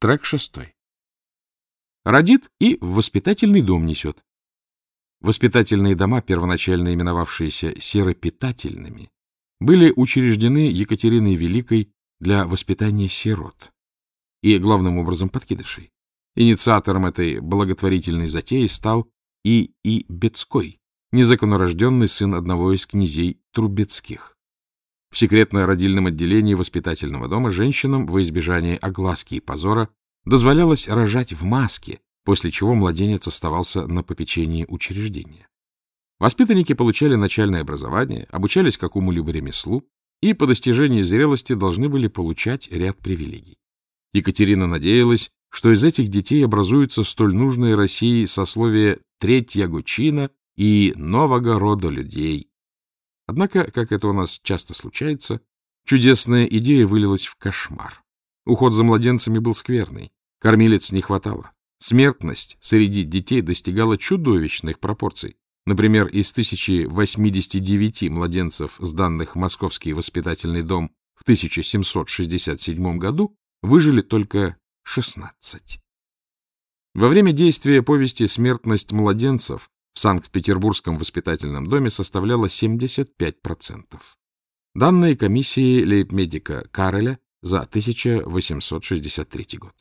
Трек шестой. Родит и в воспитательный дом несет. Воспитательные дома, первоначально именовавшиеся серопитательными, были учреждены Екатериной Великой для воспитания сирот и, главным образом, подкидышей. Инициатором этой благотворительной затеи стал И. И. Бецкой, незаконнорожденный сын одного из князей Трубецких. В секретно-родильном отделении воспитательного дома женщинам во избежание огласки и позора дозволялось рожать в маске, после чего младенец оставался на попечении учреждения. Воспитанники получали начальное образование, обучались какому-либо ремеслу и по достижении зрелости должны были получать ряд привилегий. Екатерина надеялась, что из этих детей образуется столь нужное России сословие третьего чина и нового рода людей. Однако, как это у нас часто случается, чудесная идея вылилась в кошмар. Уход за младенцами был скверный, кормилец не хватало. Смертность среди детей достигала чудовищных пропорций. Например, из 1089 младенцев, сданных в Московский воспитательный дом в 1767 году, выжили только 16. Во время действия повести «Смертность младенцев» в Санкт-Петербургском воспитательном доме составляла 75%. Данные комиссии лейб-медика Кареля за 1863 год.